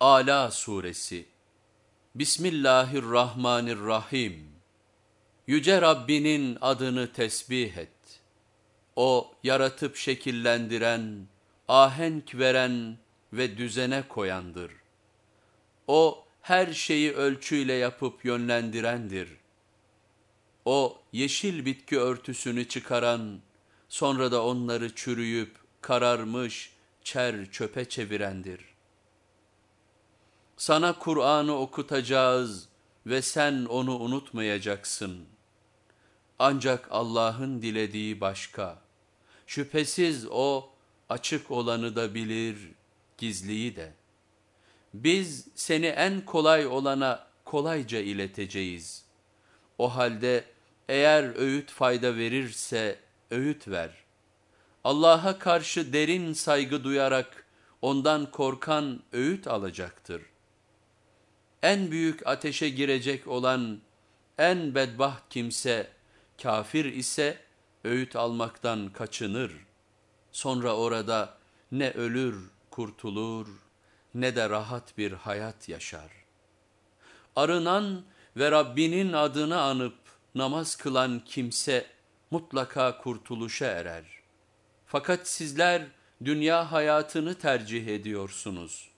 Ala Suresi Bismillahirrahmanirrahim Yüce Rabbinin adını tesbih et. O yaratıp şekillendiren, ahenk veren ve düzene koyandır. O her şeyi ölçüyle yapıp yönlendirendir. O yeşil bitki örtüsünü çıkaran, sonra da onları çürüyüp kararmış çer çöpe çevirendir. Sana Kur'an'ı okutacağız ve sen onu unutmayacaksın. Ancak Allah'ın dilediği başka. Şüphesiz O açık olanı da bilir, gizliyi de. Biz seni en kolay olana kolayca ileteceğiz. O halde eğer öğüt fayda verirse öğüt ver. Allah'a karşı derin saygı duyarak ondan korkan öğüt alacaktır. En büyük ateşe girecek olan en bedbaht kimse kafir ise öğüt almaktan kaçınır. Sonra orada ne ölür, kurtulur ne de rahat bir hayat yaşar. Arınan ve Rabbinin adını anıp namaz kılan kimse mutlaka kurtuluşa erer. Fakat sizler dünya hayatını tercih ediyorsunuz.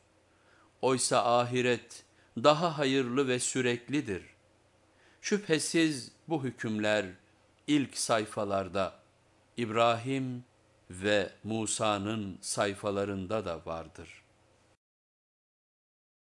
Oysa ahiret daha hayırlı ve süreklidir. Şüphesiz bu hükümler ilk sayfalarda İbrahim ve Musa'nın sayfalarında da vardır.